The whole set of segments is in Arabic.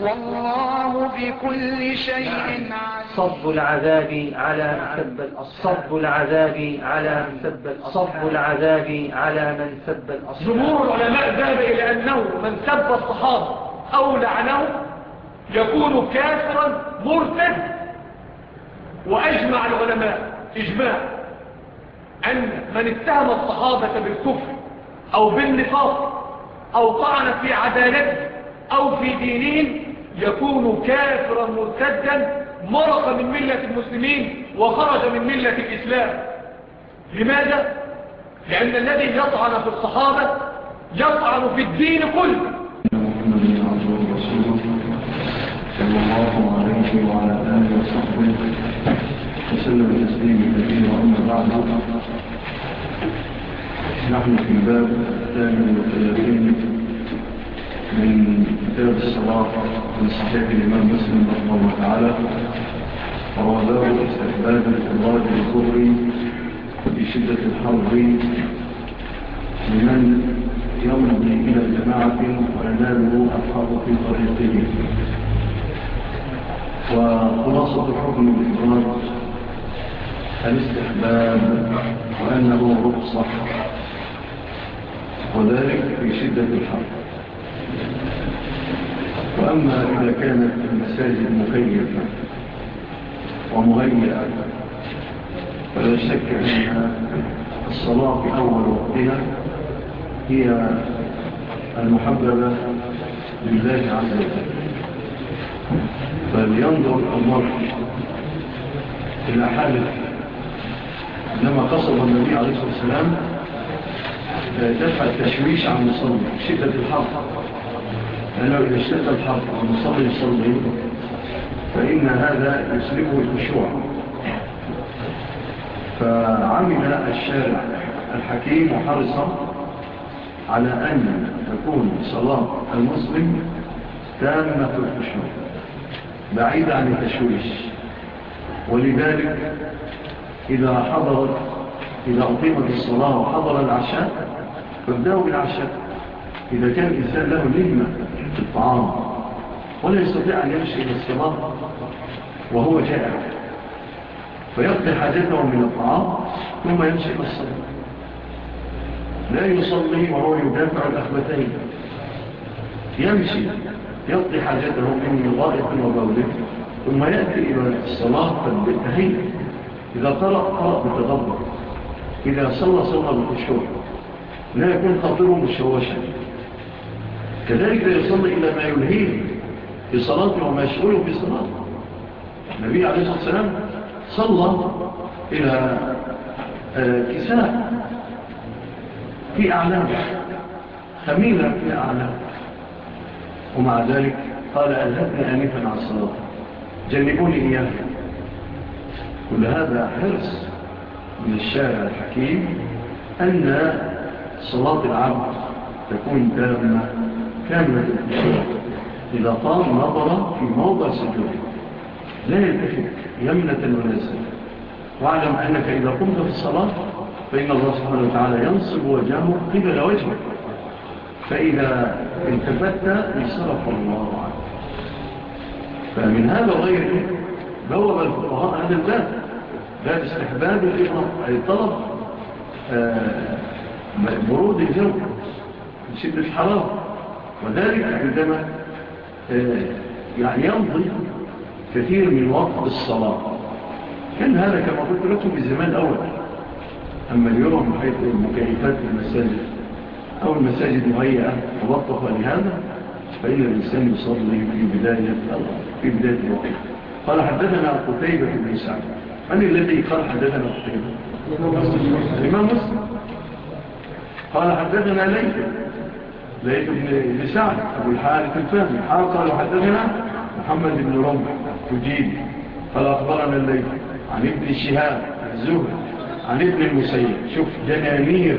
والله بكل شيء عليم. صب العذاب على من سب الأصحاب. صب العذاب على من سب الأصحاب. صب العذاب على من سب الأصحاب. جمهور العلماء ذهب إلى أنه من سب الصحابة أو لعنه يكون كافرا مرتد. وأجمع العلماء إجماع أن من اتهم الصحابة بالكفر أو بالنفاق أو طعن في عدالته أو في دينهم يكون كافرا مرتدا مرق من ملة المسلمين وخرج من ملة الإسلام. لماذا؟ لأن الذي يطعن في الصحابة يطعن في الدين كله. محمد صلى الله عليه وعلى آله وصحبه وسلم تسليم كثير وأما بعد نحن في الباب الثامن والثلاثين. من كتاب الصلاة من صحيح الإمام مسلم رحمه الله تعالى ورواه استحباب الإضاءة الكفري شدة الحرب لمن يمضي إلى جماعة ويناله الحق في طريقه. وخلاصة حكم الإضاءة الاستحباب وأنه رخصة وذلك في شدة الحرب وأما إذا كانت المساجد مخيفة ومهيئة فلا شك أن الصلاة في أول وقتها هي المحببة لله عز وجل. فلينظر المرء إلى حالة لما قصد النبي عليه الصلاة والسلام دفع التشويش عن مصنع شدة الحرق أنه إذا اشتد الحرب أو مصلي يصلي فإن هذا يسلبه الخشوع. فعمل الشارع الحكيم وحرصا على أن تكون صلاة المسلم تامة الخشوع بعيدة عن التشويش. ولذلك إذا حضرت إذا أقيمت الصلاة وحضر العشاء فابدأوا بالعشاء. إذا كان الإنسان له نهمة في الطعام ولا يستطيع أن يمشي إلى الصلاة وهو جائع فيقضي حاجته من الطعام ثم يمشي إلى الصلاة لا يصلي وهو يدافع الأخبتين يمشي يقضي حاجته من غائط وبوله ثم يأتي إلى الصلاة بالتهيئ. إذا قرأ قرأ بتغبر إذا صلى صلى بالخشوع. لا يكون خطيره مشوشا. كذلك لا يصلي إلا ما يلهيه في صلاته وما يشغله في صلاته النبي عليه الصلاة والسلام صلى إلى آه، كساء في أعلام خميلة في أعلام. ومع ذلك قال أذهبني آنفا على الصلاة. جنبوني إياه كل هذا حرص من الشارع الحكيم أن صلاة العبد تكون تامة كاملة إذا طار نظرة في موضع سجوده لا يلتفت يمنة ونزل واعلم أنك إذا قمت في الصلاة فإن الله سبحانه وتعالى ينصب وجهه قبل وجهك. فإذا التفت يصرف الله عنه. فمن هذا غيره بوب الفقهاء هذا الباب. باب استحباب أي طلب آه، برود الجو. شدة الحرارة وذلك عندما آه، يعني يمضي كثير من وقت الصلاة. كان هذا كما قلت لكم في الزمان الأول. أما اليوم حيث المكيفات المساجد أو المساجد مهيئة توقف لهذا فإن الإنسان يصلي في بداية في بداية الوقت. قال حدثنا قتيبة بن سعد. من الذي قال حدثنا قتيبة؟ الإمام مسلم. قال حدثنا ليث. زيد بن هشام أبو الحارث الفهمي قال قال حدثنا محمد بن رمح تجيب قال أخبرنا الليل عن ابن الشهاب الزهر عن ابن المسيب. شوف جنانير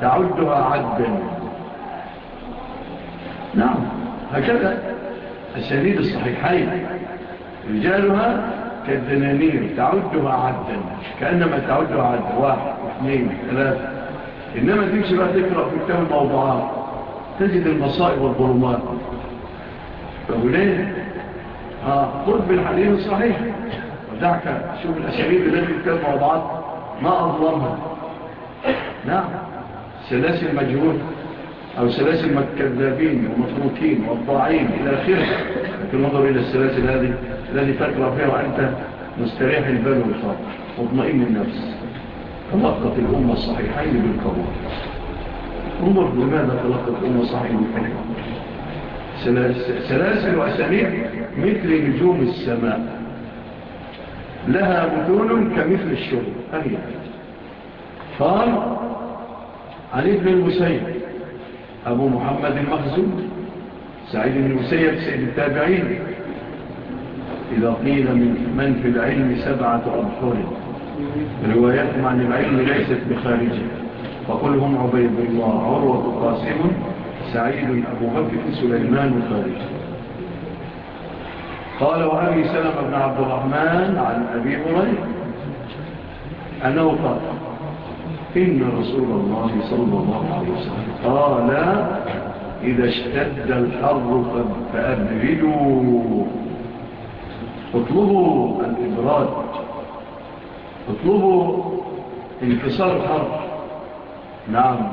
تعدها عدا. نعم هكذا. الشديد الصحيحين. رجالها كالدنانير تعدها عدا كأنما تعدها عدا. واحد اثنين ثلاثة. إنما تمشي بقى تقرأ في كتاب الموضوعات. تجد المصائب والظلمات. طب ليه؟ آه قرب بالحديث الصحيح. ودعك شوف الأساليب الذي يتكلم مع بعض. ما أظلمها. نعم. سلاسل مجهول أو سلاسل الكذابين والمفروكين والضاعين إلى آخره. لكن نظر إلى السلاسل هذه الذي تقرأ فيها وأنت مستريح البال والخاطر واضمئن النفس. فمقت الأمة الصحيحين بالقبول. انظر لماذا تلقت أم صاحب الحلم سلاسل وأساليب مثل نجوم السماء. لها بدون كمثل الشهر أهي. قال علي بن المسيب أبو محمد المخزوم سعيد بن المسيب سيد التابعين. إذا قيل من, من في العلم سبعة أبحر. روايات عن العلم ليست بخارجه فقل هم عبيد الله عروة قاسم سعيد أبو بكر سليمان الخارج قال وأبي سلم بن عبد الرحمن عن أبي هرير أنه قال إن رسول الله صلى الله عليه وسلم قال إذا اشتد الحر فأبردوا. اطلبوا الإبراد اطلبوا انكسار الحر. نعم.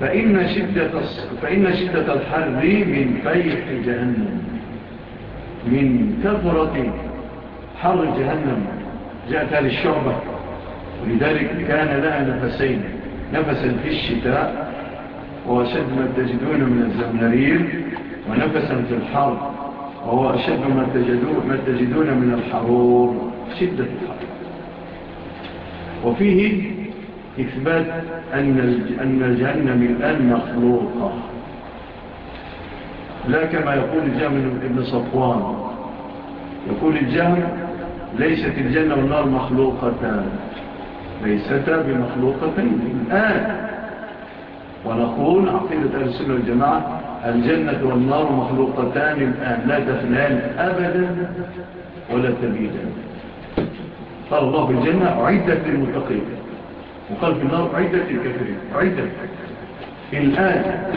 فإن شدة, فإن شدة الحر من فيح جهنم من كثرة حر جهنم. جاءت للشعبة ولذلك كان لها نفسين. نفسا في الشتاء وأشد ما تجدون من الزمنرير ونفسا في الحر وهو أشد ما تجدون, ما تجدون من الحرور. شدة الحر. وفيه إثبات أن الجهنم الآن مخلوقة. لا كما يقول الجهم ابن صفوان. يقول الجهم ليست الجنة والنار مخلوقتان. ليستا بمخلوقتين. الآن. ونقول عقيدة السنة والجماعة الجنة والنار مخلوقتان الآن. لا تفنان أبدا ولا تبيدا. الله الجنة عدة للمتقين. وقال في النار عيدة الكافرين عيدة الآن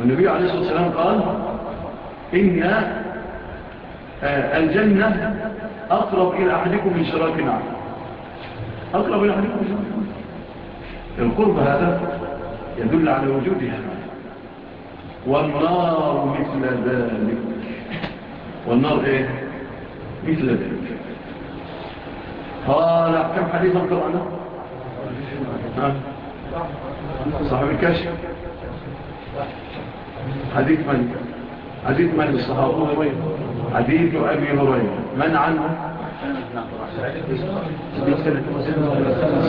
والنبي عليه الصلاة والسلام قال إن آه، الجنة أقرب إلى أحدكم من شراك نعم أقرب إلى أحدكم من شراك نعم القرب هذا يدل على وجودها. والنار مثل ذلك. والنار إيه؟ مثل ذلك. قال أحكم حديثا قرأنا صاحب الكاشف حديث من حديث من الصحابة حديث أبي هريرة من عنه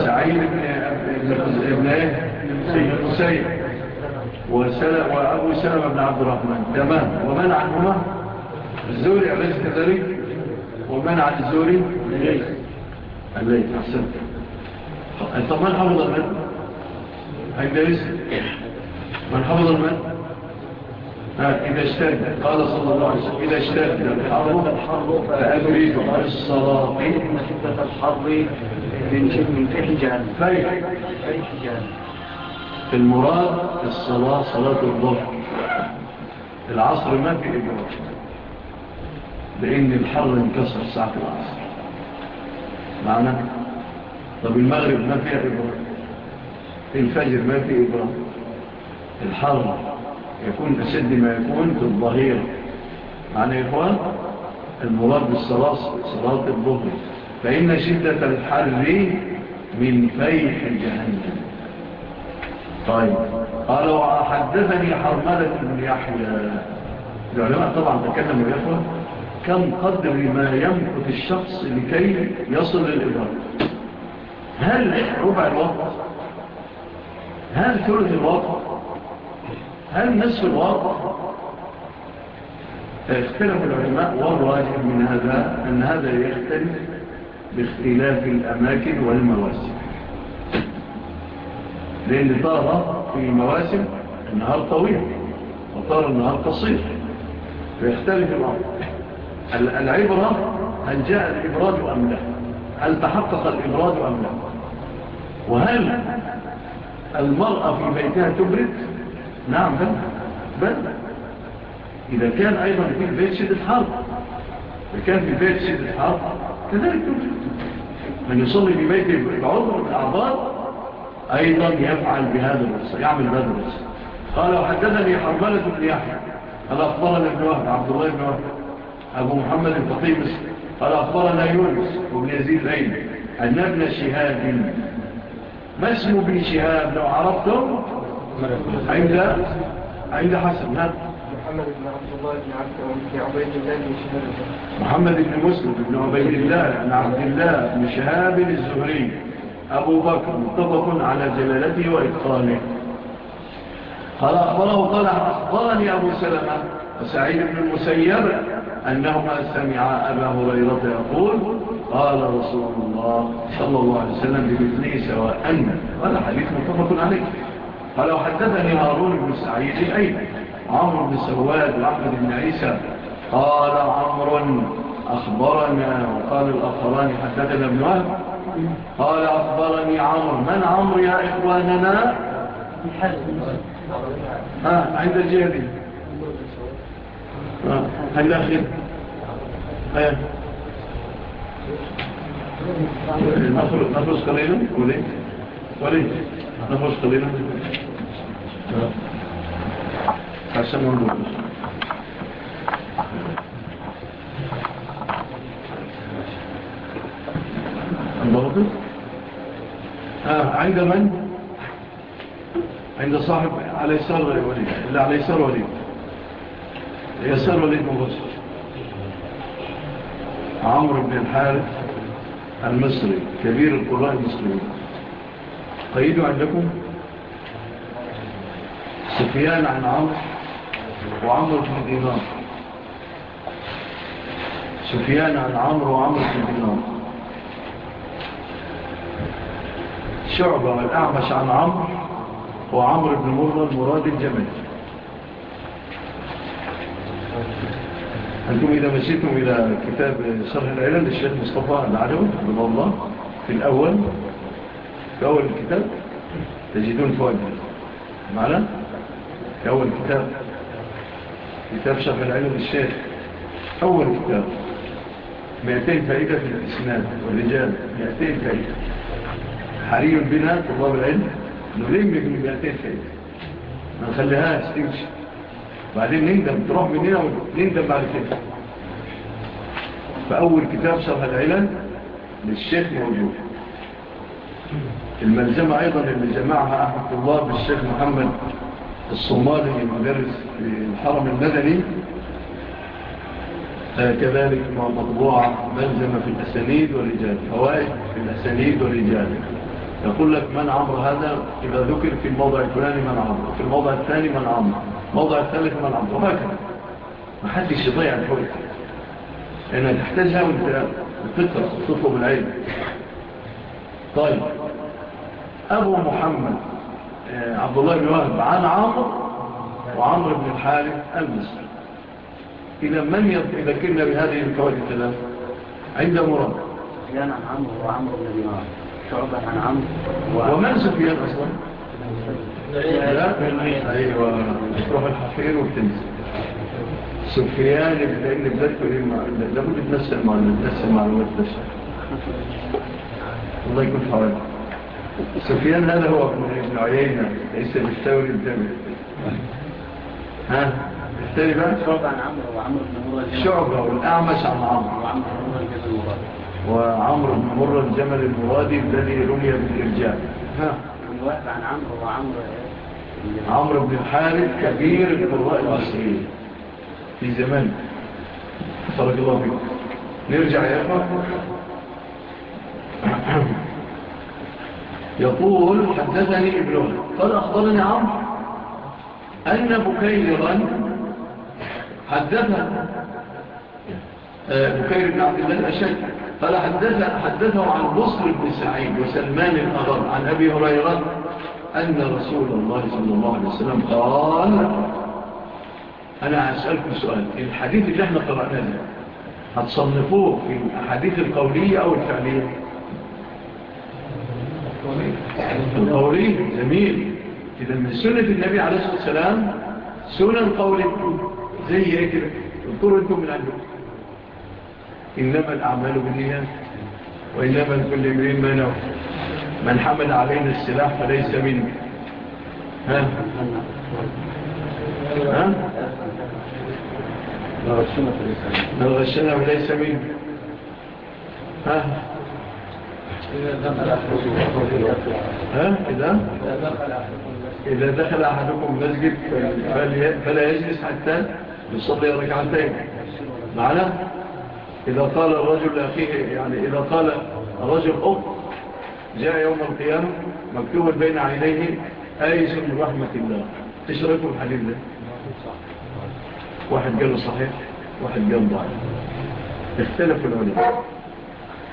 سعيد بن سيد حسين وأبو سلم بن عبد الرحمن تمام۔ ومن عنهما الزوري عبد الكذري ومن عن الزوري الليل الليل أحسنت طب من حفظ المد هيدرس من حفظ المد إذا اشتد قال صلى الله عليه وسلم إذا اشتد الحر فأبرد الصلاة. إن شدة الحر من شد فيه جهنم. طيب. فيه جهنم. المراد الصلاة صلاة الظهر العصر ما في إجراء لأن الحر انكسر ساعة العصر. معنى؟ طب المغرب ما فيها إبرة. الفجر ما فيه إبرة. الحر يكون أسد ما يكون في الظهير. معنى إخوان؟ المراد بالصلاة صلاة الظهر. فإن شدة الحر من فيح الجهنم طيب. قال وحدثني حرملة بن يحيى. العلماء طبعا تكلموا يا إخوان. كم قدر ما يمكث الشخص لكي يصل للإبرة؟ هل ربع الوقت؟ هل ثلث الوقت؟ هل نصف الوقت؟ فيختلف العلماء والراجح من هذا أن هذا يختلف باختلاف الأماكن والمواسم. لأن طار في المواسم النهار طويل وطار النهار قصير. فيختلف الأمر العبرة هل جاء الإبراج أم لا؟ هل تحقق الإبراج أم لا؟ وهل المرأة في بيتها تبرد؟ نعم بل بل. إذا كان أيضا في البيت شدة حرب. إذا كان في البيت شدة حرب كذلك تبرد. من يصلي في بيته بعضر من الأعضاء أيضا يفعل بهذا المرسى يعمل بهذا المرسى قال وحدثني حرملة بن يحيى. قال أخبرنا ابن واحد عبد الله بن واحد أبو محمد الفطيمس قال أخبرنا يونس وابن يزيد العين أن ابن شهاد ما اسمه بن شهاب لو عرفتم؟ عند عند حسن نعم. محمد بن عبد الله بن عبيد الله بن شهاب. محمد بن مسلم بن عبيد الله بن عبد الله بن شهاب الزهري. أبو بكر متفق على جلالته وإتقانه. قال أخبره قال أخبرني أبو سلمة وسعيد بن المسيب أنهما سمع أبا هريرة يقول قال رسول الله صلى الله عليه وسلم بمثله سواء أن. هذا حديث متفق عليه. فلو حدثني هارون بن سعيد أيضا. عمرو بن سواد وعبد بن عيسى. قال عمرو أخبرنا. وقال الأخران حدثنا ابن وهب. قال أخبرني عمرو. من عمرو يا إخواننا؟ ها عند الجهدي هل عند ها. نفس قليلا قليل قليل نفس قليلا قسم النفس الضغط عند من عند صاحب على يسار وليد اللي على يسار وليد يسار وليد مبصر عمرو بن الحارث المصري كبير القراء المصريين قيدوا عندكم سفيان عن عمر وعمر بن دينار. سفيان عن عمر وعمر بن دينار. شعبة الأعمش عن عمر وعمر بن مرة المراد الجمال أنتم إذا مشيتم إلى كتاب شرح العلم للشيخ مصطفى العلوي رضا الله في الأول في أول الكتاب تجدون فوائد. معنا؟ في أول كتاب كتاب شرح العلم للشيخ. أول كتاب 200 فائدة في الإسناد والرجال 200 فائدة. حري بنا طلاب العلم نلم من 200 فائدة. ما نخليهاش تمشي. بعدين نندم تروح من هنا ونندم بعد كده فأول كتاب شرح العلل للشيخ موجود. الملزمة أيضا اللي جمعها أحمد الله بالشيخ محمد الصومالي المدرس في الحرم المدني. كذلك مطبوعة ملزمة في الأسانيد والرجال فوائد في الأسانيد والرجال. يقول لك من عمر هذا؟ إذا ذكر في الموضع الفلاني من عمر في الموضع الثاني من عمر. موضع الثالث من عبد ما محدش يضيع الحرية لأنها تحتاجها الفكرة تطلب العلم طيب. أبو محمد آه، عبد الله بن وهب عن عمر وعمر بن الحارث المسلم إلى من يذكرنا بهذه الكواجه الثلاثة عند مراد. سفيان عن عمرو وعمرو بن دينار شعبا عن عمرو ومن سفيان أصلا؟ أيوه تروح الحفير وتنزل سفيان اللي لما لما نفس المعلومات نفس المعلومات نفس الله يكون حوالي سفيان هذا هو ابن عيينة ليس بالتاوري بتاوري ها الثاني بقى شعبة عن عمرو وعمرو بن مرة شعبة والأعمش عن عمرو وعمرو بن مرة الجمل المرادي الذي رمي بالإرجاع ها عن واحد عن عمرو وعمرو عمرو بن الحارث كبير القراء المسلمين. في زمان. صلى الله عليه نرجع يا يقول حدثني ابن قال أخبرني عمرو أن بكيرا حدثه. آه، بكير بن عبد الله الأشد. قال حدثه, حدثه عن بصر بن سعيد وسلمان الأرض عن أبي هريرة أن رسول الله صلى الله عليه وسلم قال أنا هسألكم سؤال الحديث اللي إحنا قرأناه ده هتصنفوه في الحديث القولية أو الفعلية؟ القولية جميل. إذا من سنة النبي عليه الصلاة والسلام سنة قولية زي إيه كده؟ انطروا أنتم من عندكم. إنما الأعمال بالنيات وإنما كل امرئ ما نوى. من حمل علينا السلاح فليس من ها؟ ها؟ من غشنا فليس من ها؟ ها؟ إذا؟ إذا دخل أحدكم مسجد فلا يجلس حتى يصلي ركعتين. معنا؟ إذا قال الرجل أخيه يعني إذا قال الرجل أخت جاء يوم القيامة مكتوبا بين عينيه آيس من رحمة الله؟ إيش رأيكم الحديث ده؟ واحد قال صحيح واحد قال ضعيف. اختلف العلماء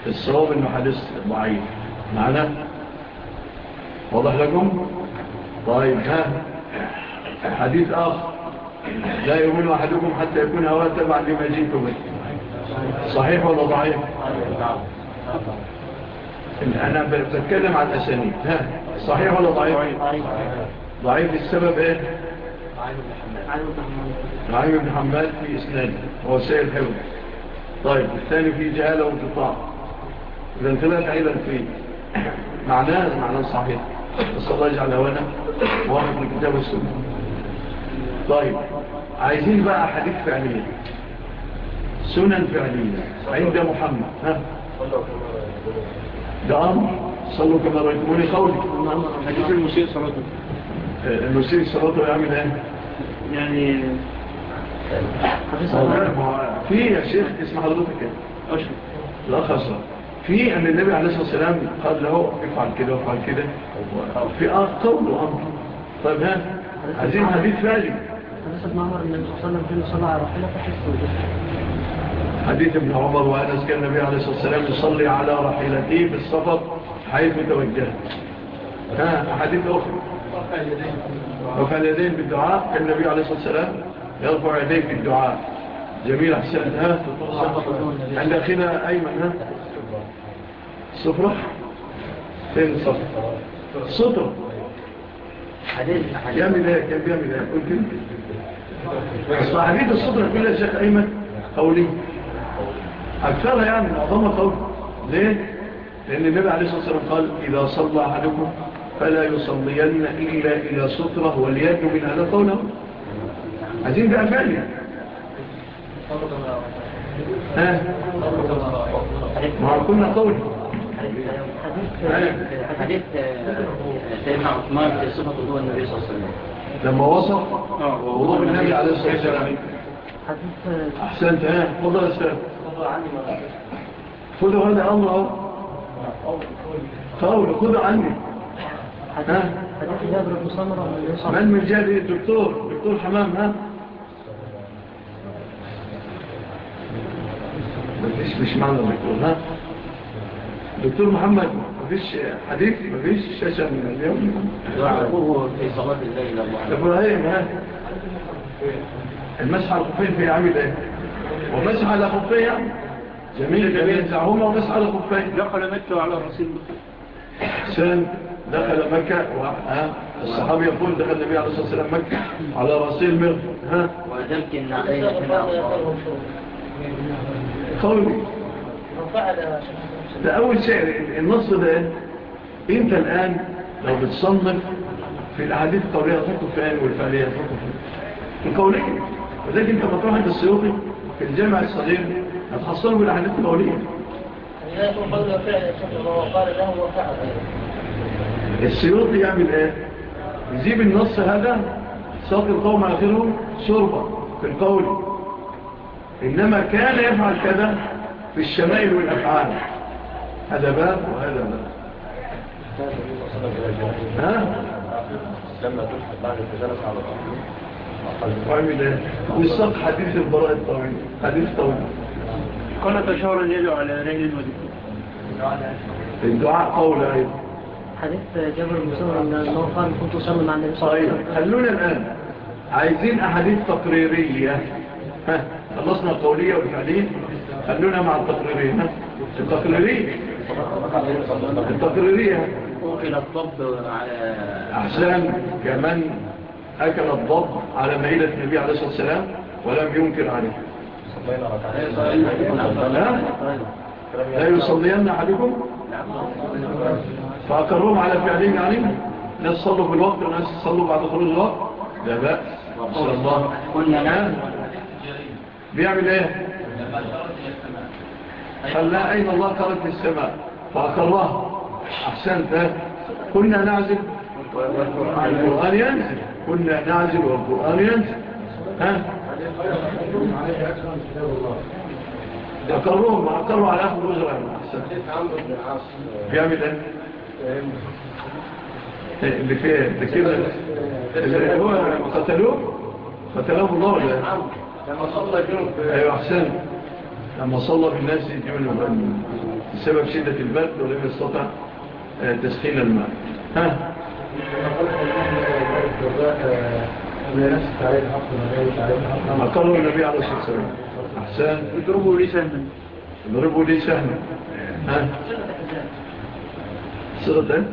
الصواب إنه حديث ضعيف. معنا واضح لكم؟ طيب ها؟ حديث آخر. لا يؤمن أحدكم حتى يكون هواه بعد لما جئتم به صحيح ولا ضعيف؟ أنا بتكلم عن الأسانيد. ها صحيح ولا ضعيف؟ ضعيف السبب إيه؟ ضعيف بن حماد في اسناد هو سيد حفظ. طيب الثاني في جهالة وانقطاع إذا انتبهت أيضا في معناه معناه صحيح. بس الله يجعل هوانا واحد من كتاب السنة طيب عايزين بقى حديث فعلية سنن فعلية عند محمد. ها؟ دعام صلوا كما رأيتموني خولي هجيب نعم، المسيء صلاته آه، المسيء صلاته يعمل إيه يعني آه، في يا شيخ اسم حضرتك اشهر لا خاصة. في أن النبي عليه الصلاة والسلام قال له افعل كده وافعل كده. في آه، قول وأمر. طيب ها عايزين حديث فاجئ. حديث ابن عمر النبي صلى الله عليه وسلم في صلاة على رحلة حديث ابن عمر وأنس كان النبي عليه الصلاة والسلام يصلي على رحلته في الصفر حيث توجهت ها حديث أخر رفع اليدين بالدعاء كان النبي عليه الصلاة والسلام يرفع يديه بالدعاء جميل احسنت ها عند أخينا أيمن ها الصفرة فين صفر الصفرة يعمل إيه كان بيعمل إيه قلت له اصل حديث الصدر يا شيخ ايمن قولي أكثرها يعني معظمة قول. ليه؟ لأن النبي عليه الصلاة والسلام قال إذا صلى أحدكم فلا يصلين إلا إلى سترة واليد من هذا قوله عايزين بقى فعليا يعني. ها؟ ما كنا قول. حديث حديث سيدنا عثمان في صفة وضوء النبي صلى الله عليه وسلم لما وصف آه، وضوء النبي عليه الصلاة والسلام. حديث آه، أحسنت ها؟ فضل السلام خذوا هذا أمر اهو قول خذوا عني. ها؟ من من جابر؟ الدكتور. دكتور حمام ها؟ مفيش مش معنى دكتور ها؟ دكتور محمد مفيش حديث مفيش شاشة من اليوم؟ دعوه في صلاة الليل إبراهيم ها؟ المسح الخفيف في عامل إيه؟ ومسح على خفية. جميل جميل. زعهما ومسح على خفية. دخل مكة وعلى الرسول حسان دخل مكة الصحابي يقول دخل النبي عليه الصلاة والسلام مكة على رأسي المغفر ها؟ وأدمك النعين قولي ده أول شعر. النص ده أنت الآن لو بتصنف في الأحاديث القولية تركوا في آن والفعلية تركوا في القولية ولكن أنت بتروح عند السيوطي في الجامع الصغير. هتحصلوا بالأحاديث الأولية السيوط يعمل إيه؟ يجيب النص هذا ساق القوم آخرهم شربة في القول. إنما كان يفعل كذا في الشمائل والأفعال. هذا باب وهذا باب. ها؟ لما تدخل بعد التجلس على طول. والساق حديث البراء الطويل حديث طويل كل تشهر يدعو على رجل المدين الدعاء قول أيضا حديث جبر المسلم أن الله قال كنت أصلي مع النبي صلى الله عليه وسلم خلونا الآن عايزين أحاديث تقريرية ها خلصنا القولية والحديث خلونا مع التقريرية التقريرية التقريرية وقل الطب على أحسان كمان أكل الضب على مائلة النبي عليه الصلاة والسلام ولم ينكر عليه. لا يصلين عليكم فأقرهم على فعلين عليهم ناس يعني تصلوا في الوقت وناس تصلوا بعد خروج الوقت؟ لا بأس. الله كلنا بيعمل إيه؟ فلا أين الله قرد في السماء؟ فأقرهم أحسنت. كنا نعزل. والقرآن ينزل. كنا نعزل والقرآن ينزل. ها؟ ذكرهم أقروا على أخذ وزرهم بيعمل أنه اللي فيه ده كده اللي هو قتلوه؟ قتلوه الله ولا؟ لما صلى بهم أيوه أحسن. لما صلى بالناس يعملوا بسبب شدة البرد ولم يستطع آه، تسخين الماء. ها؟ قالوا النبي عليه الصلاة والسلام أحسان اضربوا لي سهما اضربوا لي سهما صغة الأذان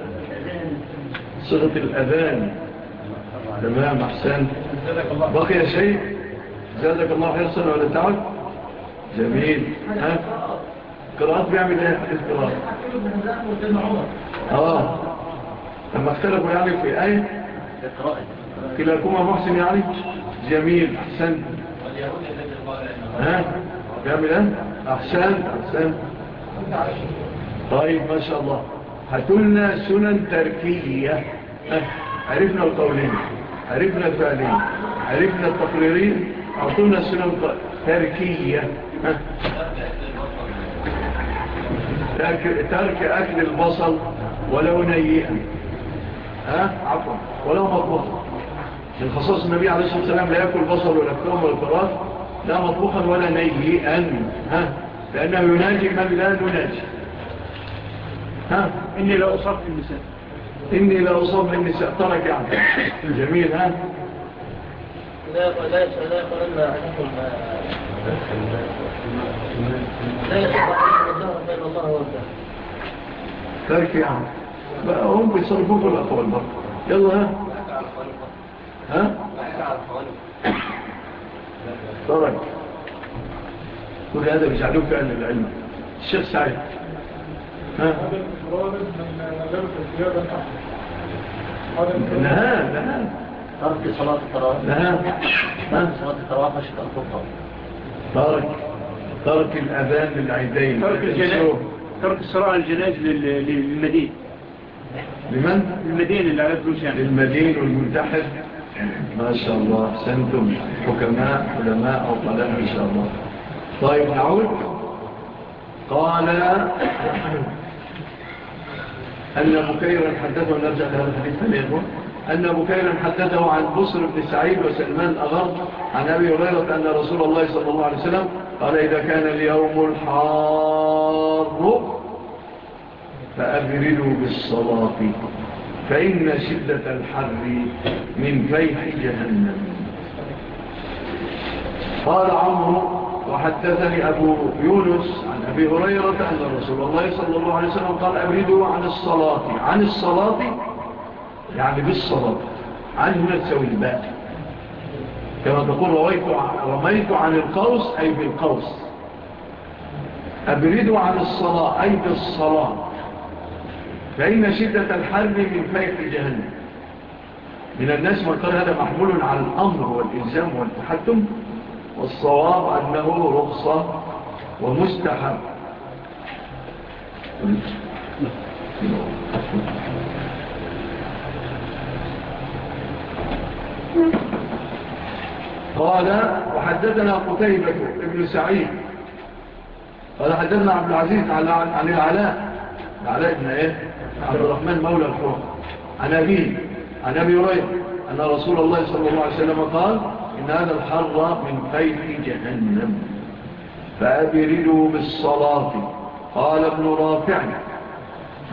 صغة الأذان تمام أحسان بقي شيء جزاك الله خير صلى ولا تعب جميل ها قراءات بيعمل إيه حديث قراءات آه لما اختلفوا يعني في إيه كلاكما محسن يعني؟ جميل أحسن. ها؟ جميل إيه؟ أحسن أحسن. طيب ما شاء الله. هتقولنا سنن تركية. عرفنا القولين. عرفنا الفعلين. عرفنا التقريرين. عطونا سنن تركية. ترك أكل البصل ولو نيئا عفوا. ولو مطبوخا من خصائص النبي عليه الصلاة والسلام لا يأكل بصل ولا لحم ولا فراخ لا مطبوخا ولا نيئا ها؟ لأنه يناجي من لا يناجي. ها؟ إني لا أصاب النساء إني لا أصاب النساء ترك يعني. جميل ها؟ لا لا لا قلنا عنكم لا يصبح بين الله وابنه ترك يعني. بقى هم بيصرفوه في الأطول برضه. يلا. ها؟ ها ترك كل هذا بيجعلوه فعلا العلم. الشيخ سعيد. ها؟ نهى نهى. ترك صلاة التراوح نهى. ترك صلاة التراوح عشان تنطق ترك ترك الأذان للعيدين. ترك الجنائز ترك الصراع الجنائز للمدينة. لمن؟ المدين اللي على فلوس يعني. المدين والمنتحر ما شاء الله. سنتم حكماء علماء أو طلاب إن شاء الله. طيب نعود. قال أن بكيرا حدثه نرجع لهذا الحديث فليكم أن بكيرا حدثه عن بصر بن سعيد وسلمان الأغرب عن أبي هريرة أن رسول الله صلى الله عليه وسلم قال إذا كان اليوم الحار فأبردوا بالصلاة فإن شدة الحر من فيح جهنم. قال عمرو وحدثني أبو يونس عن أبي هريرة أن رسول الله صلى الله عليه وسلم قال أبردوا عن الصلاة. عن الصلاة؟ يعني بالصلاة. عن هنا تسوي الباقي. كما تقول رميت عن القوس أي بالقوس. أبردوا عن الصلاة أي بالصلاة. فإن شدة الحرب من فائق جهنم من الناس من قال هذا محمول على الأمر والإلزام والتحتم والصواب أنه رخصة ومستحب. قال وحدثنا قتيبة ابن سعيد. قال حدثنا عبد العزيز عن العلاء العلاء ابن إيه؟ عبد الرحمن مولى الحرقة عن أبيه عن أبي هريرة أن رسول الله صلى الله عليه وسلم قال إن هذا الحر من فيح جهنم. فأبردوا بالصلاة. قال ابن رافع.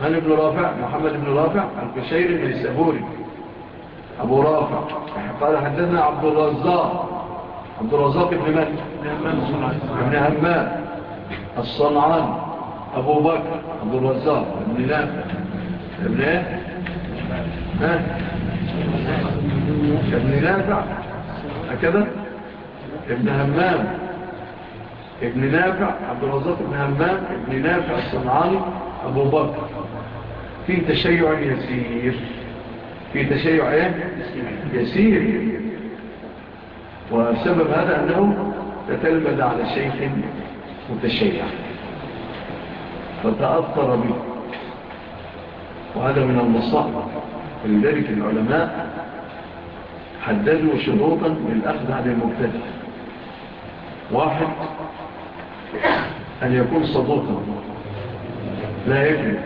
من ابن رافع؟ محمد ابن رافع القشيري النيسابوري أبو رافع. قال حدثنا عبد الرزاق. عبد الرزاق بن من؟ ابن همام. الصنعان أبو بكر. عبد الرزاق بن نافع. ابن ها ابن نافع هكذا ابن همام ابن نافع عبد الرزاق ابن همام ابن نافع الصنعاني أبو بكر في تشيع يسير في تشيع إيه يسير وسبب هذا أنه تتلمذ على شيخ متشيع فتأثر به وهذا من المصائب لذلك العلماء حددوا شروطا للأخذ عن المبتدع واحد أن يكون صدوقا. لا يجب.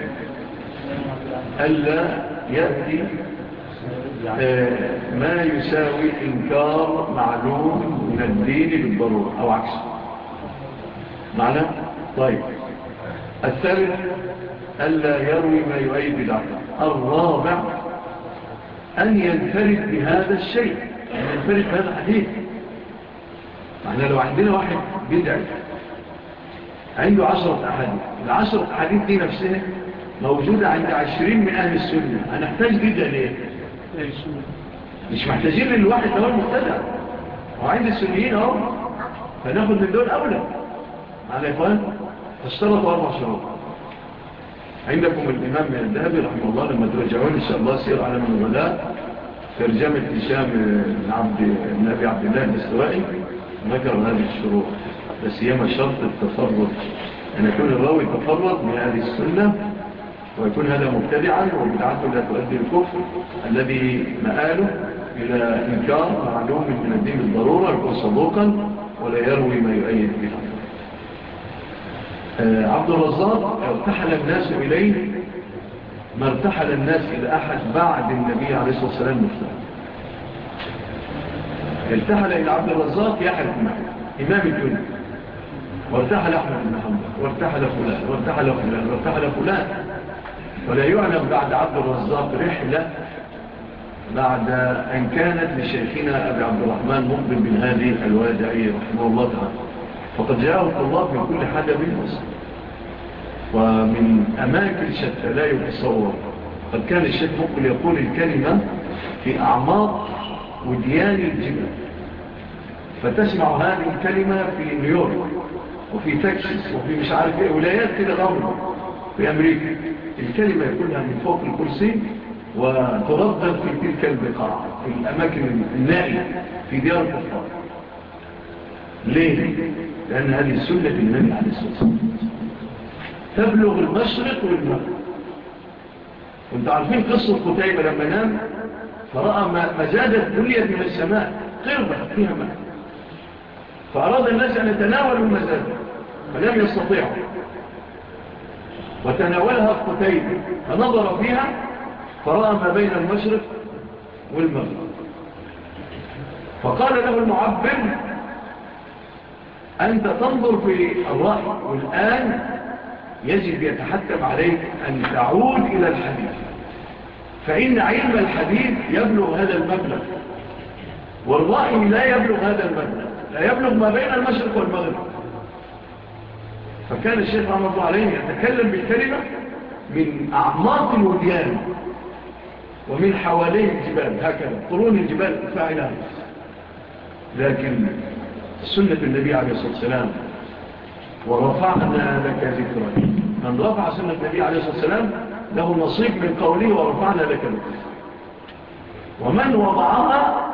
ألا يأتي آه، ما يساوي إنكار معلوم من الدين بالضرورة أو عكسه. معنى؟ طيب. الثالث ألا يروي ما يؤيد العقل. الرابع أن ينفرد بهذا الشيء. أن ينفرد بهذا الحديث. إحنا لو عندنا واحد بدعي عنده عشرة أحاديث. العشرة أحاديث دي نفسها موجودة عند عشرين من أهل السنة. هنحتاج جدا ليه؟ مش محتاجين للواحد هو المختلع وعند السنيين أهو فناخد من دول أولى. على إخوان؟ فاشترطوا أربع شروط. عندكم الإمام الذهبي رحمه الله لما ترجعون إن شاء الله سير على من الغلاء ترجمة إشام النبي عبد الله الإسرائي ذكر هذه الشروط فسيما شرط التفرد. أن يكون الراوي تفرد من هذه السنة ويكون هذا مبتدعا وبدعته لا تؤدي الكفر. الذي مآله إلى إنكار معلوم من الدين بالضرورة يكون صدوقا ولا يروي ما يؤيد به آه، عبد الرزاق ارتحل الناس إليه ما ارتحل الناس إلى أحد بعد النبي عليه الصلاة والسلام مفتح ارتحل إلى عبد الرزاق يحرق معه إمام الدنيا. وارتحل أحمد بن حنبل وارتحل فلان وارتحل فلان وارتحل فلان. ولا يعلم بعد عبد الرزاق رحلة بعد أن كانت لشيخنا أبي عبد الرحمن مقبل بن هذه الوادعية رحمه الله تعالى. فقد جاءه الطلاب من كل حاجة بالمصر ومن أماكن شتى لا يتصور. قد كان الشيخ ممكن يقول الكلمة في أعماق وديان الجبل فتسمع هذه الكلمة في نيويورك وفي تكساس وفي مش عارف إيه ولايات كده غرب في أمريكا. الكلمة يقولها من فوق الكرسي وتردد في تلك البقاع في الأماكن النائية في ديار الكفار. ليه؟ لأن هذه سنة النبي عليه الصلاة والسلام. تبلغ المشرق والمغرب. وانت عارفين قصة قتيبة لما نام؟ فرأى مزادة زادت من السماء. قربة فيها ماء. فأراد الناس أن يتناولوا المزادة فلم يستطيعوا. وتناولها قتيبة. فنظر فيها فرأى ما بين المشرق والمغرب. فقال له المعبد أنت تنظر في الرأي والآن يجب يتحتم عليك أن تعود إلى الحديث. فإن علم الحديث يبلغ هذا المبلغ والرأي لا يبلغ هذا المبلغ لا يبلغ ما بين المشرق والمغرب. فكان الشيخ رحمة عليه يتكلم بالكلمة من أعماق الوديان ومن حوالي الجبال هكذا قرون الجبال فاعلها لكن سنة النبي عليه الصلاة والسلام. ورفعنا لك ذكرك. من رفع سنة النبي عليه الصلاة والسلام له نصيب من قوله ورفعنا لك ذكرك. ومن وضعها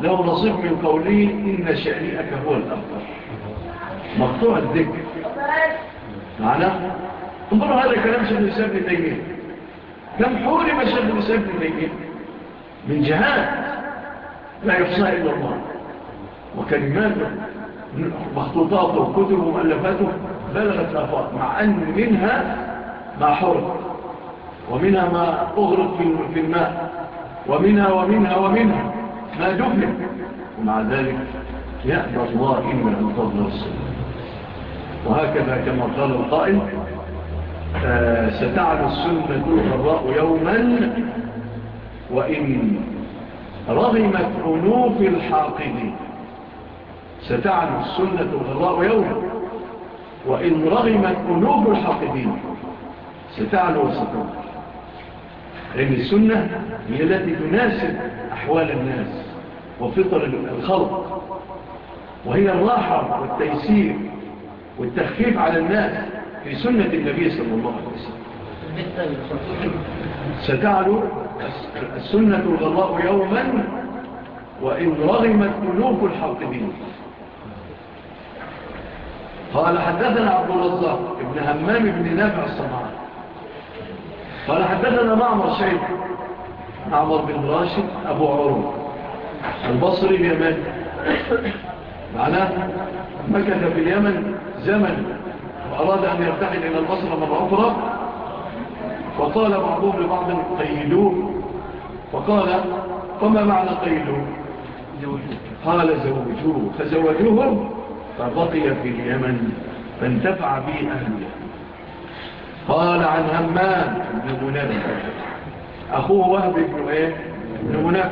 له نصيب من قوله إن شأنئك هو الأفضل. مقطوع الذكر. معنا انظروا هذا كلام شهد الإسلام بن تيمية. كم حورم شيخ الإسلام بن تيمية. من جهات لا يفصى إلا الله. وكلماته مخطوطاته وكتبه ومؤلفاته بلغت الافاق مع أن منها ما حرق ومنها ما أغرق في الماء ومنها ومنها ومنها ما دفن ومع ذلك يأبى الله إلا أن تضل وهكذا كما قال القائل آه ستعلى السنة الراء يوما وإن رغمت عنوف الحاقدين. ستعلو السنة الغراء يوم. وإن رغمت قلوب الحاقدين ستعلو وستعلم لأن السنة هي التي تناسب أحوال الناس وفطر الخلق. وهي الراحة والتيسير والتخفيف على الناس في سنة النبي صلى الله عليه وسلم. ستعلو السنة الغضاء يوما وإن رغمت قلوب الحاقدين. قال حدثنا عبد الرزاق ابن همام بن نافع الصنعاني. قال حدثنا معمر شيخ معمر بن راشد أبو عروه البصري اليمن معناه مكث في اليمن زمن وأراد أن يرتحل إلى البصرة مرة أخرى وقال بعضهم لبعض قيدوه. فقال فما معنى قيدوه؟ قال زوجوه. فزوجوهم فبقي في اليمن فانتفع به أهله. قال عن همام بن منبه. أخوه وهب بن إيه؟ بن منبه.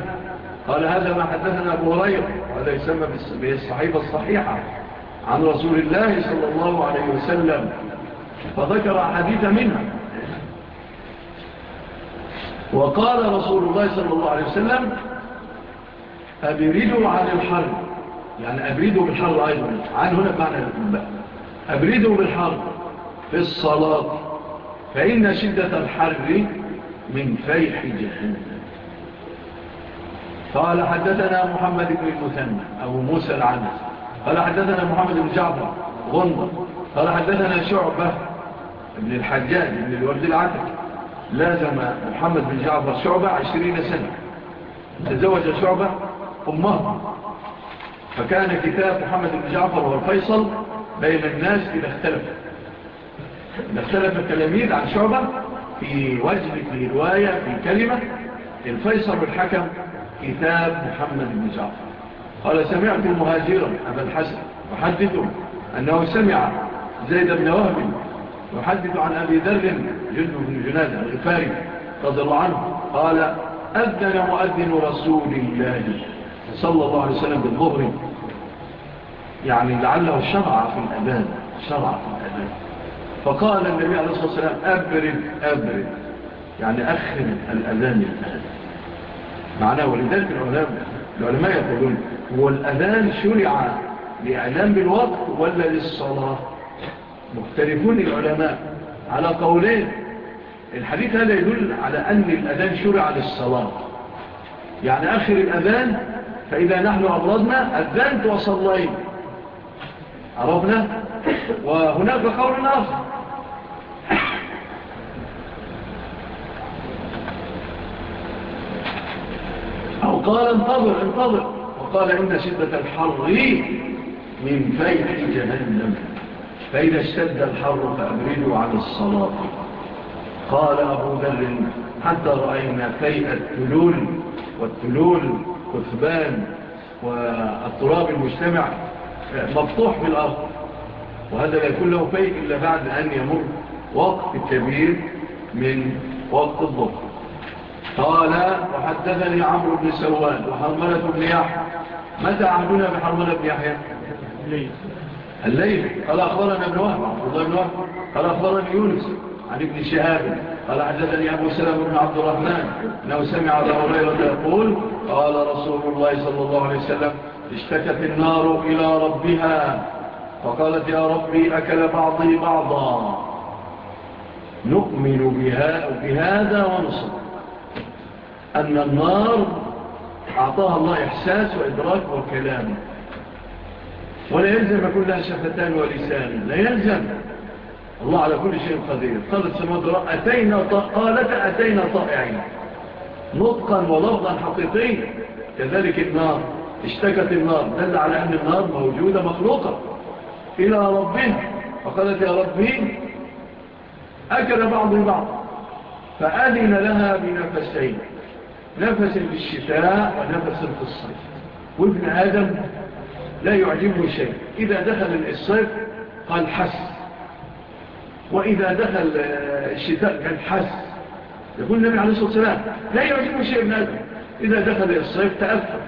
قال هذا ما حدثنا أبو هريرة. وهذا يسمى بالصحيفة الصحيحة عن رسول الله صلى الله عليه وسلم. فذكر حديث منها. وقال رسول الله صلى الله عليه وسلم أبردوا عن الحرب. يعني أبريده بالحر أيضا. عن هنا معنى لكم بقى أبريده بالحر في الصلاة. فإن شدة الحر من فيح جهنم. قال حدثنا محمد بن المثنى أبو موسى العنس قال حدثنا محمد بن جعبة غنبة قال حدثنا شعبة ابن الحجاج ابن الورد العتك لازم محمد بن جعبة شعبة عشرين سنة. تزوج شعبة أمه. فكان كتاب محمد بن جعفر والفيصل بين الناس إذا اختلف. إذا اختلف التلاميذ عن شعبة في وجه في رواية في كلمة الفيصل بالحكم كتاب محمد بن جعفر. قال سمعت المهاجرة أبا الحسن وحدثه أنه سمع زيد بن وهب يحدث عن أبي ذر جد بن جنادة الغفاري رضي الله عنه. قال أذن مؤذن رسول الله. صلى الله عليه وسلم بالمغرب. يعني لعله شرع في الأذان شرع في الأذان. فقال النبي عليه الصلاة والسلام أبرد أبرد. يعني أخر الأذان الآن. معناه ولذلك العلماء العلماء يقولون هو الأذان شرع لإعلام بالوقت ولا للصلاة؟ مختلفون العلماء على قولين. الحديث هذا يدل على أن الأذان شرع للصلاة. يعني آخر الأذان فإذا نحن أبرزنا أذنت وصلين أردنا وهناك قول آخر. أو قال انتظر انتظر. وقال إن شدة الحر من فيح جهنم. فإذا اشتد الحر فأبردوا عن الصلاة. قال أبو ذر حتى رأينا فيئة تلول والتلول والكثبان والتراب المجتمع مفتوح في الأرض. وهذا لا يكون له فيه إلا بعد أن يمر وقت كبير من وقت الظهر. قال وحدثني عمرو بن سوان وحرملة بن يحيى. متى عهدنا بحرملة بن يحيى؟ الليل. قال أخبرنا ابن وهب. قال أخبرني يونس عن ابن شهاب. قال حدثني أبو سلام بن عبد الرحمن أنه سمع أبا هريرة يقول قال رسول الله صلى الله عليه وسلم اشتكت النار إلى ربها فقالت يا ربي أكل بعضي بعضا. نؤمن بها بهذا ونصر. أن النار أعطاها الله إحساس وإدراك وكلام ولا يلزم يكون لها شفتان ولسان. لا يلزم. الله على كل شيء قدير صلى السماء أتينا قالت أتينا طائعين نطقا ولفظا حقيقيا كذلك النار اشتكت النار دل على أن النار موجودة مخلوقة إلى ربنا فقالت يا ربي أكل بعض البعض فأذن لها بنفسين نفس في الشتاء ونفس في الصيف وابن آدم لا يعجبه شيء إذا دخل الصيف قال حسن وإذا دخل آه، الشتاء كان حس يقول النبي عليه الصلاة والسلام لا يعجبه شيء من أدم إذا دخل الصيف تأفهم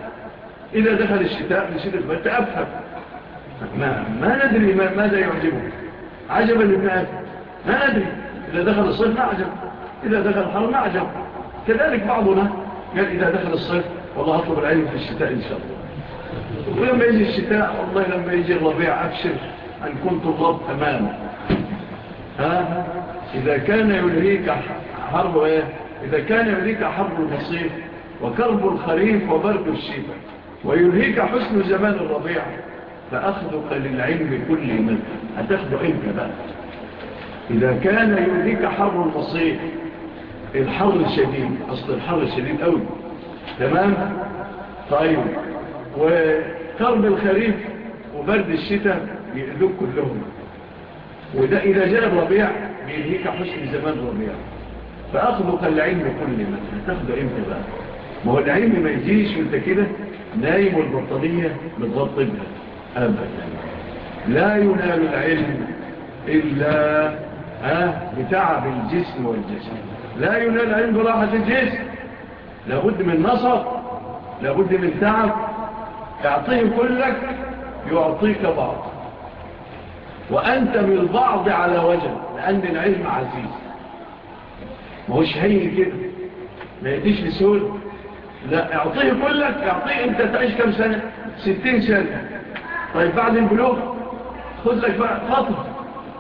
إذا دخل الشتاء من البلد تأفر. ما, ما ندري ما ماذا يعجبه. عجبا لابن آدم. ما ندري. إذا دخل الصيف ما عجب. إذا دخل الحر ما عجب. كذلك بعضنا قال إذا دخل الصيف والله أطلب العلم في الشتاء إن شاء الله. ولما يجي الشتاء والله لما يجي الربيع أكشف أن كنت الرب أمامه. ها؟ إذا كان يلهيك حرب إيه؟ إذا كان يلهيك حرب المصيف وكرب الخريف وبرد الشتاء ويلهيك حسن زمان الربيع فأخذك للعلم كل من هتاخده إنت بقى. إذا كان يلهيك حرب المصيف الحر الشديد أصل الحر الشديد أول تمام؟ طيب. وكرب الخريف وبرد الشتاء يأذوك كلهم. وده إذا جاء الربيع بيهيك حسن زمان الربيع. فأخذك العلم كل ما تأخذ إمتى بقى ما هو العلم ما يجيش وانت كده نايم والبطانية بتغطبها أبدا. لا ينال العلم إلا ها بتعب الجسم والجسم لا ينال العلم براحة الجسم. لابد من نصر لابد من تعب. يعطيه كلك يعطيك بعض. وأنت بالبعض على وجه لأن العلم عزيز. ما هوش هين كده. ما يديش لسهول لا اعطيه كلك اعطيه انت تعيش كم سنة؟ ستين سنة. طيب بعد البلوغ خذ لك بقى فترة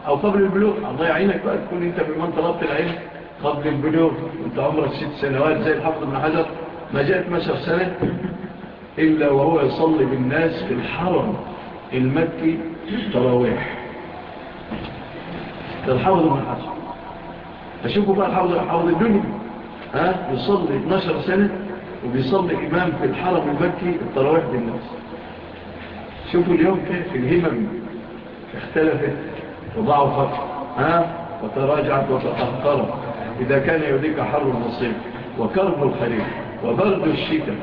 أو قبل البلوغ الله يعينك بقى تكون انت بمن طلبت العلم قبل البلوغ. انت عمرك ست سنوات زي الحفظ ابن حجر. ما جاءت مشهر سنة إلا وهو يصلي بالناس في الحرم المكي تراويح. الحوض من الحجر فشوفوا بقى الحوض الحوض الدنيا. ها؟ يصلي 12 سنة وبيصلي إمام في الحرم المكي التراويح بالناس. شوفوا اليوم كيف الهمم اختلفت وضعفت ها؟ وتراجعت وتأخرت. إذا كان يوليك حر المصير وكرب الخريف وبرد الشتاء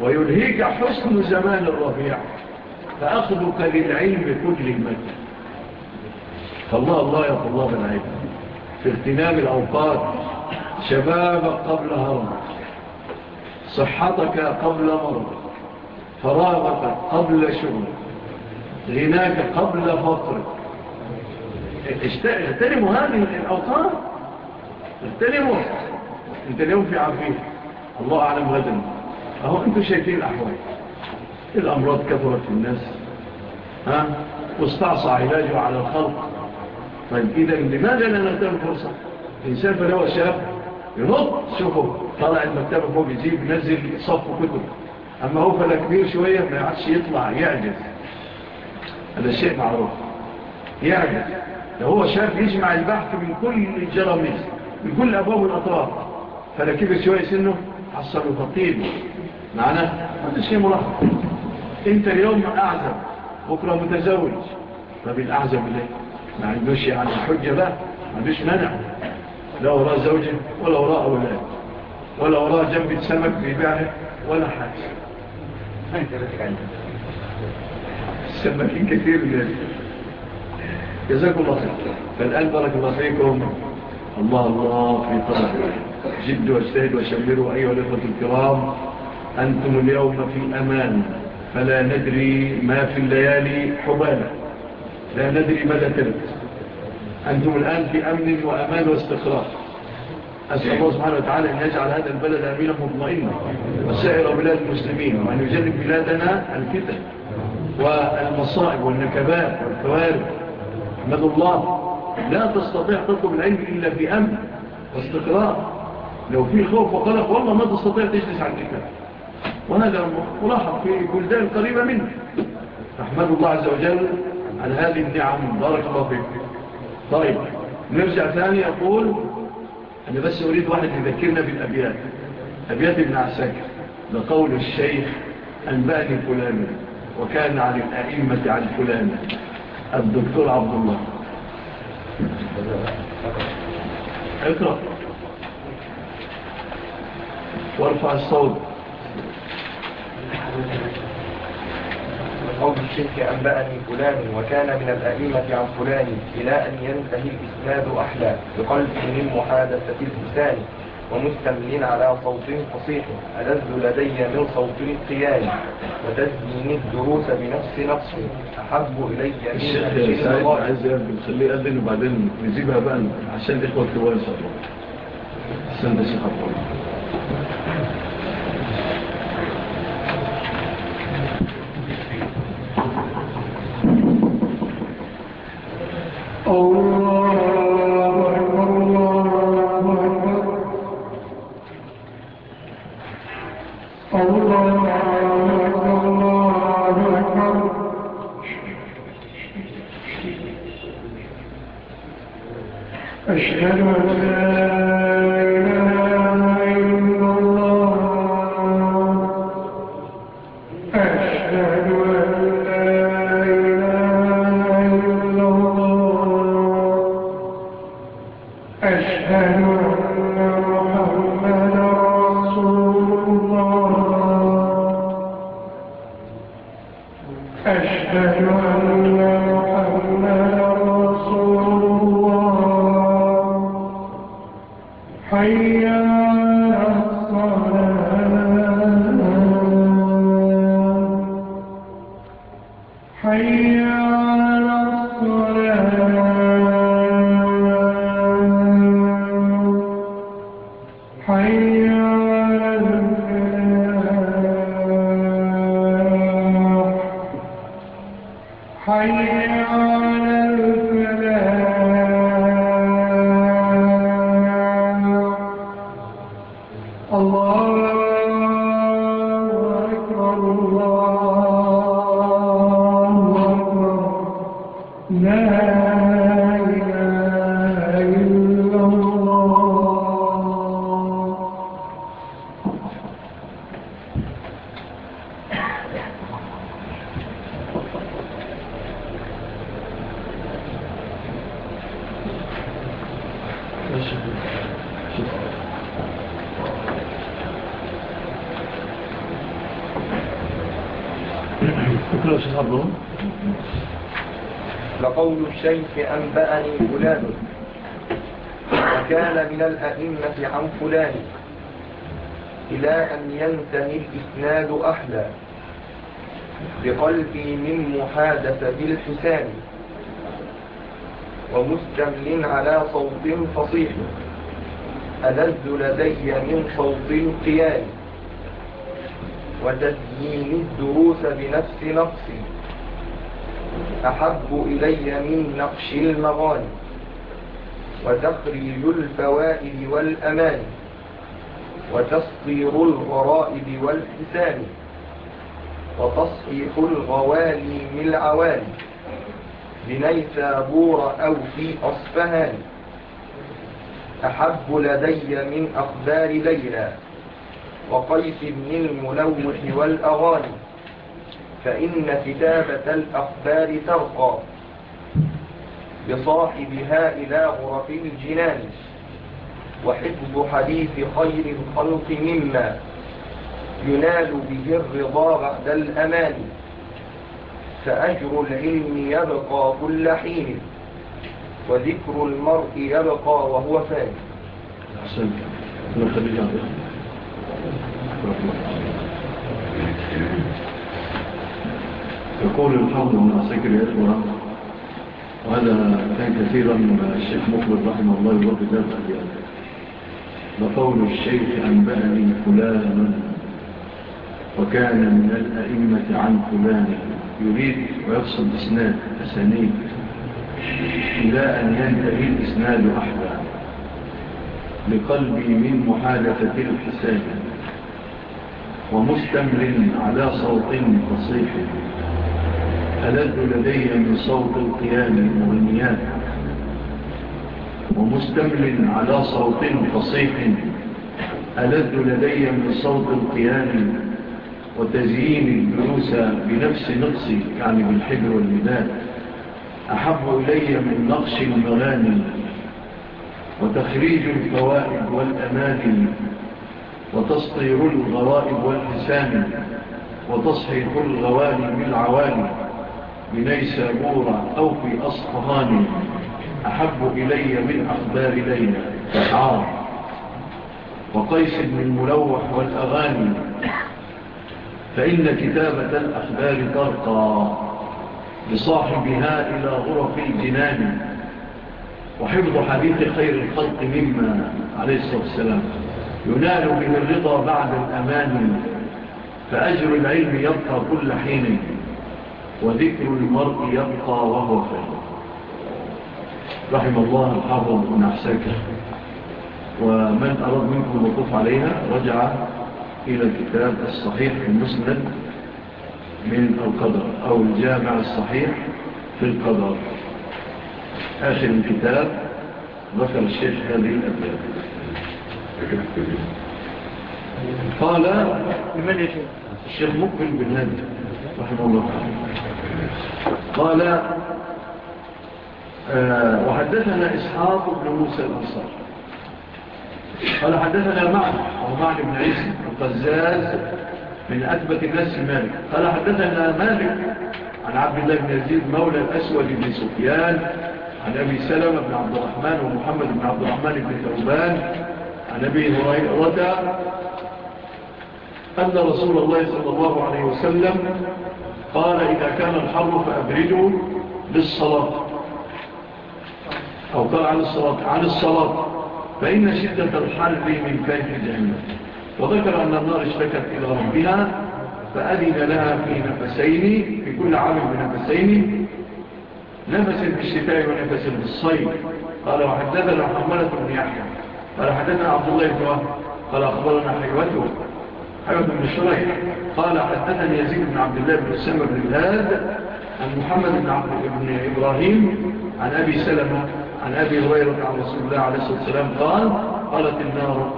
ويلهيك حسن زمان الربيع. فأخذك للعلم كل المدى فالله الله يا طلاب العلم في اغتنام الأوقات شبابك قبل هرم. صحتك قبل مرض. فراغك قبل شغل. غناك قبل فقرك اغتنموا هذه الأوقات. اغتنموا انت اليوم في عافية الله أعلم غدا. أهو أنتم شايفين الأحوال. الأمراض كثرت في الناس. ها؟ واستعصى علاجه على الخلق. طيب إذا لماذا لا نعطيه الفرصة إنسان فلو الشاب ينط شوفه طالع المكتبة فوق يجيب نزل صف كتب. أما هو فلا كبير شوية ما يعطش يطلع يعجز. هذا شيء معروف. يعجز. لو هو شاب يجمع البحث من كل الجراميز من كل أبواب الأطراف فلا كبير شوية سنه حصل تطيب. معناه هذا الشيء ملاحظ أنت اليوم أعزب بكرة متزوج. طب الأعزب ليه ما عندوش يعني حجة بقى ما عندوش منع لا وراء زوجة ولا وراء أولاد ولا وراء جنب سمك بيبيعها ولا حاجة. السمكين كثير جدا. جزاكم الله خير. فالآن بارك الله فيكم. الله الله في طرح جد واجتهد وشمروا أيها الإخوة الكرام. أنتم اليوم في أمان. فلا ندري ما في الليالي حبالة لا ندري ماذا تلك. أنتم الآن في أمن وأمان واستقرار. أسأل الله سبحانه وتعالى أن يجعل هذا البلد أمينا مطمئنا. وسائر بلاد المسلمين وأن يجنب بلادنا الفتن والمصائب والنكبات والكوارب أحمد الله لا تستطيع تطلب العلم إلا في أمن واستقرار. لو في خوف وقلق والله ما تستطيع تجلس على الكتاب. وهذا ملاحظ في بلدان قريبة منه أحمد الله عز وجل على هذه النعم. بارك الله فيك. طيب نرجع ثاني. أقول أنا بس أريد واحد يذكرنا بالأبيات. أبيات ابن عساكر. لقول الشيخ أنبأني فلانا وكان عن الأئمة عن فلانا الدكتور عبد الله. اقرأ. وارفع الصوت. بقول الشيخ أنبأني فلان وكان من الأئمة عن فلان إلى أن ينتهي الإسناد أحلى بقلبي من محادثة الإنسان ومستملين على صوت فصيح. ألذ لدي من صوت القيام وتزمين الدروس بنفس نفسه أحب إلي من الشيخ سعيد عايز بنخليه أذن وبعدين نجيبها بقى عشان إخوة الكبار إن السنة الشيخ السلام الله شيخ على الفلاح الشيخ أنبأني فلان. وكان من الأئمة عن فلان. إلى أن ينتهي الإسناد أحلى بقلبي من محادثة الحسان ومستمل على صوت فصيح. ألذ لدي من صوت القيام. وتزيين الدروس بنفس نفسي. أحب إلي من نقش المغاني وتخريج الفوائد والأماني وتصطير الغرائب والحسان وتصحيح الغوالي من العوالي بنيسابور أو في أصفهان أحب لدي من أخبار ليلى وقيس بن الملوح والأغاني فإن كتابة الأخبار ترقى بصاحبها إلى غرف الجنان وحفظ حديث خير الخلق مما ينال به الرضا بعد الأمان فأجر العلم يبقى كل حين وذكر المرء يبقى وهو فان. يقول الحمد من عساكر الإخوة وهذا كان كثيرا الشيخ مقبل رحمه الله يرد ذات أبيان وقول الشيخ أنبأني فلانا وكان من الأئمة عن فلان. يريد ويقصد إسناد أسانيد إلى أن ينتهي الإسناد أحدا. لقلبي من محادثة الحساب. ومستمر على صوت فصيح ألد لدي من صوت القيام المغنيات ومستمل على صوت فصيح. ألد لدي من صوت القيام وتزيين الجلوس بنفس نقصي يعني بالحجر والمداد أحب إلي من نقش المغاني وتخريج الفوائد والأمان وتسطير الغرائب والحسان وتصحيح الغوالي بالعواني بني بورا أو في أصفهان. أحب إلي من أخبار ليلى عار آه. وقيس بن الملوح والأغاني. فإن كتابة الأخبار ترقى لصاحبها إلى غرف الجنان. وحفظ حديث خير الخلق مما عليه الصلاة والسلام. ينال من الرضا بعد الأمان. فأجر العلم يبقى كل حين. وذكر المرء يبقى وهو خير رحم الله الحافظ من عساكر ومن أراد منكم الوقوف عليها رجع إلى الكتاب الصحيح في المسند من القدر أو الجامع الصحيح في القدر. آخر الكتاب ذكر الشيخ هذه الأبيات قال الشيخ مقبل بن هادي رحمه الله. تعالى قال آه، وحدثنا إسحاق بن موسى الأنصار. قال حدثنا معنى ومعنى بن عيسى القزاز من أثبت الناس مالك. قال حدثنا مالك عن عبد الله بن يزيد مولى الأسود بن سفيان عن أبي سلم بن عبد الرحمن ومحمد بن عبد الرحمن بن ثوبان عن أبي هريرة أن رسول الله صلى الله عليه وسلم قال إذا كان الحر فأبرده للصلاة. أو قال عن الصلاة عن الصلاة. فإن شدة الحر من فاك الجنة وذكر أن النار اشتكت إلى ربها فأذن لها في نفسين في كل عام بنفسين. نفس بالشتاء ونفس بالصيف. قال وحدثنا حملة بن يحيى. قال حدثنا عبد الله بن قال أخبرنا حيوته حيوته بن الشريح قال حدثني يزيد بن عبد الله بن السامة بن الهاد عن محمد بن عبد بن إبراهيم عن أبي سلمة عن أبي هريرة عن رسول الله عليه الصلاة والسلام قال قالت النار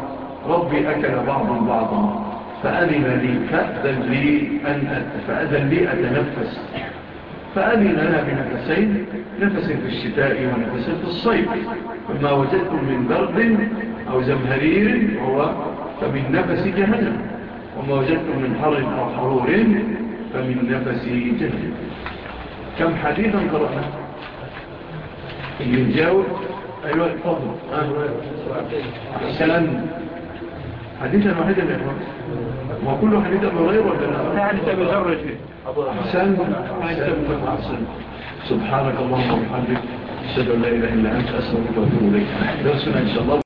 ربي أكل بعضا بعضا فأذن لي فأذن لي, أن فأذن لي أتنفس. فأذن لنا بنفسين نفس في الشتاء ونفس في الصيف. فما وجدتم من برد أو زمهرير هو فمن نفس جهنم. وما وجدت من حر أو حرور فمن نفسي جنة كم حديثا قرأنا اللي يجاوب. أيها الفضل السلام. حديثا واحدا يا إخوان. وكل حديث مغير غير ولا لا؟ حديث أبو ذر أحسن أحسن سبحانك اللهم وبحمدك أشهد أن لا إله إلا أنت أستغفرك وأتوب إليك. درسنا إن شاء الله